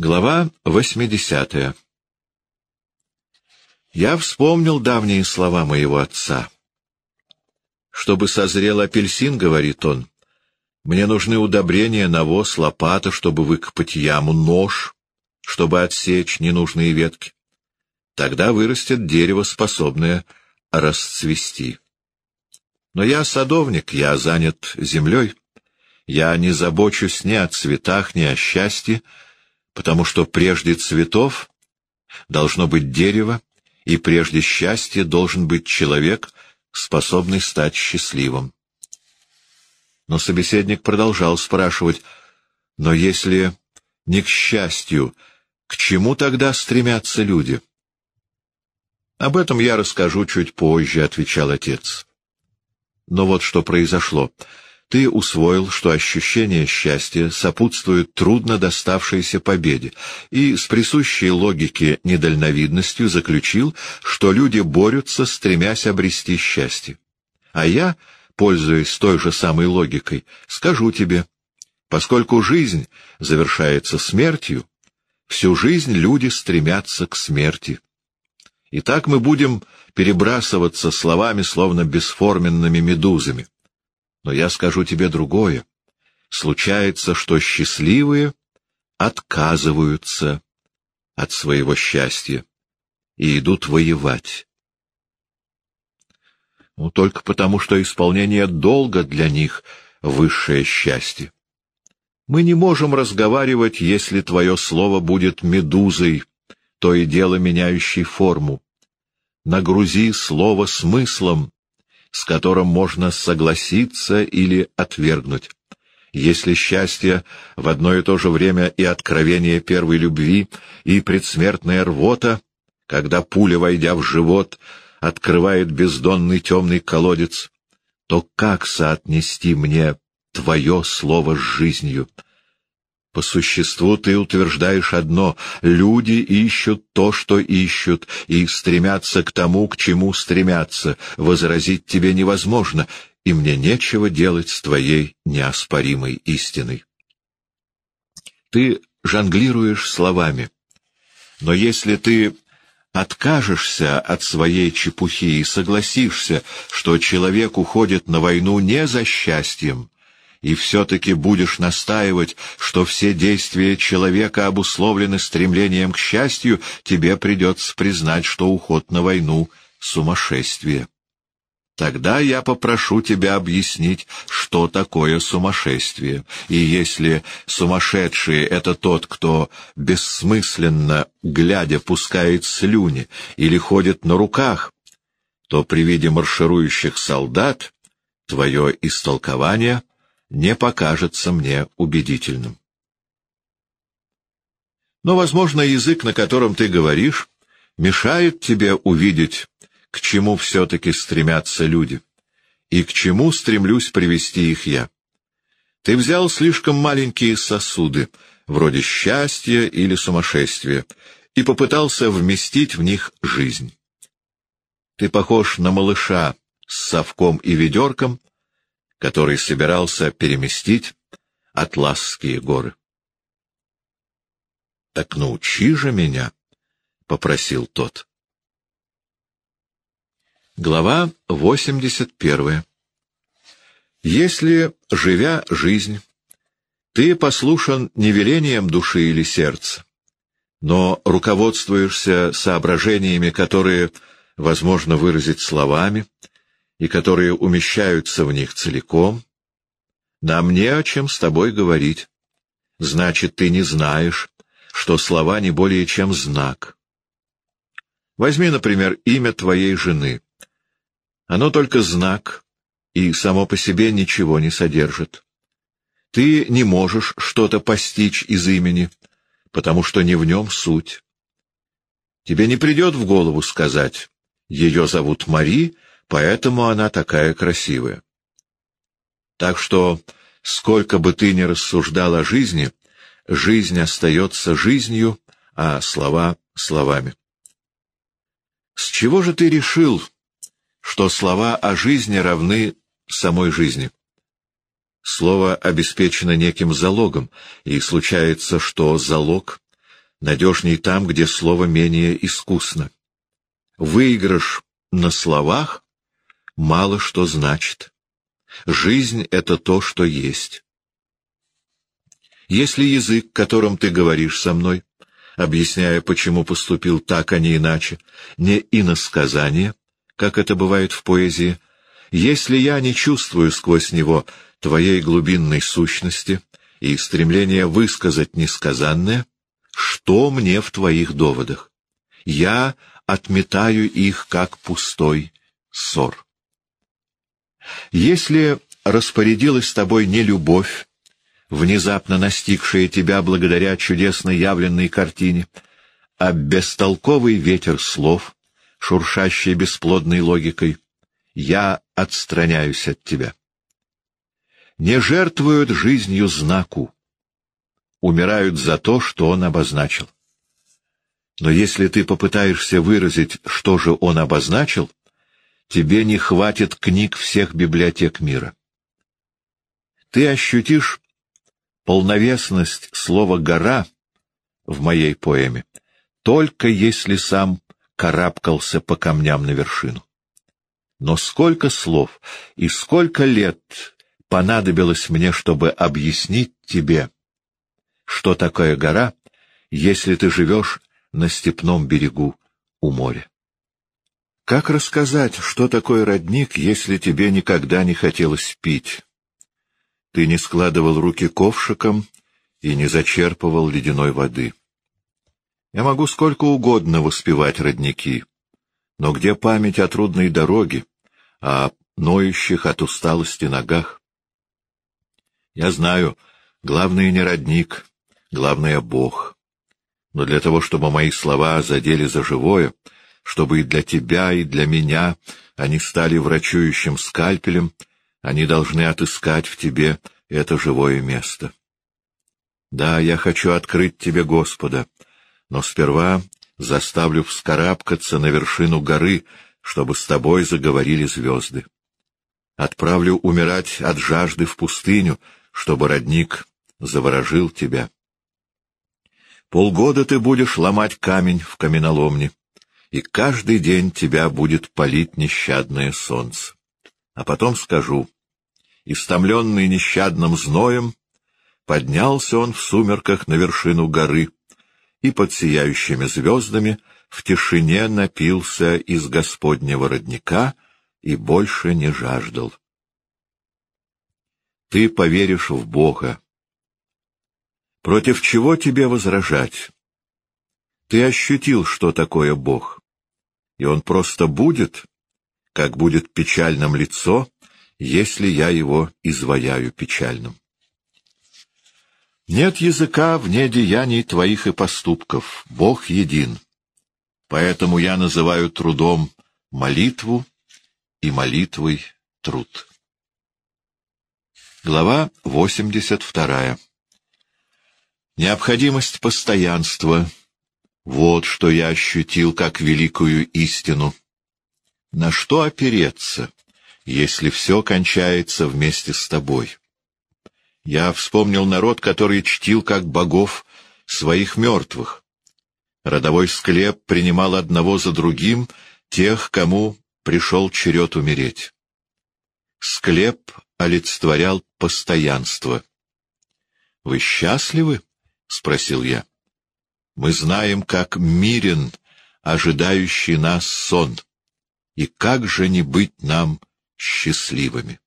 Глава 80 Я вспомнил давние слова моего отца. «Чтобы созрел апельсин, — говорит он, — мне нужны удобрения, навоз, лопата, чтобы выкопать яму, нож, чтобы отсечь ненужные ветки. Тогда вырастет дерево, способное расцвести. Но я садовник, я занят землей. Я не забочусь ни о цветах, ни о счастье, потому что прежде цветов должно быть дерево, и прежде счастья должен быть человек, способный стать счастливым. Но собеседник продолжал спрашивать, но если не к счастью, к чему тогда стремятся люди? — Об этом я расскажу чуть позже, — отвечал отец. Но вот что произошло ты усвоил, что ощущение счастья сопутствует трудно доставшейся победе, и с присущей логике недальновидностью заключил, что люди борются, стремясь обрести счастье. А я, пользуясь той же самой логикой, скажу тебе, поскольку жизнь завершается смертью, всю жизнь люди стремятся к смерти. И так мы будем перебрасываться словами, словно бесформенными медузами. Но я скажу тебе другое. Случается, что счастливые отказываются от своего счастья и идут воевать. Ну, только потому, что исполнение долга для них — высшее счастье. Мы не можем разговаривать, если твое слово будет медузой, то и дело меняющей форму. Нагрузи слово смыслом, с которым можно согласиться или отвергнуть. Если счастье в одно и то же время и откровение первой любви, и предсмертная рвота, когда пуля, войдя в живот, открывает бездонный темный колодец, то как соотнести мне твое слово с жизнью? По существу ты утверждаешь одно — люди ищут то, что ищут, и стремятся к тому, к чему стремятся. Возразить тебе невозможно, и мне нечего делать с твоей неоспоримой истиной. Ты жонглируешь словами, но если ты откажешься от своей чепухи и согласишься, что человек уходит на войну не за счастьем, и все-таки будешь настаивать, что все действия человека обусловлены стремлением к счастью, тебе придется признать, что уход на войну — сумасшествие. Тогда я попрошу тебя объяснить, что такое сумасшествие. И если сумасшедший — это тот, кто бессмысленно, глядя, пускает слюни или ходит на руках, то при виде марширующих солдат твое истолкование — не покажется мне убедительным. Но, возможно, язык, на котором ты говоришь, мешает тебе увидеть, к чему все-таки стремятся люди, и к чему стремлюсь привести их я. Ты взял слишком маленькие сосуды, вроде счастья или сумасшествия, и попытался вместить в них жизнь. Ты похож на малыша с совком и ведерком, который собирался переместить Атласские горы. — Так научи же меня, — попросил тот. Глава 81 Если, живя жизнь, ты послушан не велением души или сердца, но руководствуешься соображениями, которые возможно выразить словами, и которые умещаются в них целиком, нам не о чем с тобой говорить. Значит, ты не знаешь, что слова не более чем знак. Возьми, например, имя твоей жены. Оно только знак, и само по себе ничего не содержит. Ты не можешь что-то постичь из имени, потому что не в нем суть. Тебе не придет в голову сказать «Ее зовут Мари», поэтому она такая красивая. Так что, сколько бы ты ни рассуждал о жизни, жизнь остается жизнью, а слова — словами. С чего же ты решил, что слова о жизни равны самой жизни? Слово обеспечено неким залогом, и случается, что залог надежней там, где слово менее искусно. Выигрыш на словах мало что значит. Жизнь — это то, что есть. Если язык, которым ты говоришь со мной, объясняя, почему поступил так, а не иначе, не иносказание, как это бывает в поэзии, если я не чувствую сквозь него твоей глубинной сущности и стремления высказать несказанное, что мне в твоих доводах? Я отметаю их, как пустой ссор. Если распорядилась тобой не любовь, внезапно настигшая тебя благодаря чудесно явленной картине, а бестолковый ветер слов, шуршащий бесплодной логикой, я отстраняюсь от тебя. Не жертвуют жизнью знаку, умирают за то, что он обозначил. Но если ты попытаешься выразить, что же он обозначил, тебе не хватит книг всех библиотек мира. Ты ощутишь полновесность слова «гора» в моей поэме, только если сам карабкался по камням на вершину. Но сколько слов и сколько лет понадобилось мне, чтобы объяснить тебе, что такое гора, если ты живешь на степном берегу у моря. Как рассказать, что такое родник, если тебе никогда не хотелось пить? Ты не складывал руки ковшиком и не зачерпывал ледяной воды. Я могу сколько угодно воспевать родники, но где память о трудной дороге, о ноющих от усталости ногах? Я знаю, главное не родник, главное — Бог. Но для того, чтобы мои слова задели за живое, чтобы и для тебя, и для меня они стали врачующим скальпелем, они должны отыскать в тебе это живое место. Да, я хочу открыть тебе Господа, но сперва заставлю вскарабкаться на вершину горы, чтобы с тобой заговорили звезды. Отправлю умирать от жажды в пустыню, чтобы родник заворожил тебя. Полгода ты будешь ломать камень в каменоломне, и каждый день тебя будет палить нещадное солнце. А потом скажу, истомленный нещадным зноем, поднялся он в сумерках на вершину горы и под сияющими звездами в тишине напился из Господнего родника и больше не жаждал. Ты поверишь в Бога, Против чего тебе возражать? Ты ощутил, что такое Бог, и Он просто будет, как будет печальным лицо, если я его изваяю печальным. Нет языка вне деяний твоих и поступков, Бог един. Поэтому я называю трудом молитву и молитвой труд. Глава восемьдесят вторая Необходимость постоянства — вот что я ощутил как великую истину. На что опереться, если все кончается вместе с тобой? Я вспомнил народ, который чтил как богов своих мертвых. Родовой склеп принимал одного за другим тех, кому пришел черед умереть. Склеп олицетворял постоянство. Вы счастливы? — спросил я. — Мы знаем, как мирен ожидающий нас сон, и как же не быть нам счастливыми?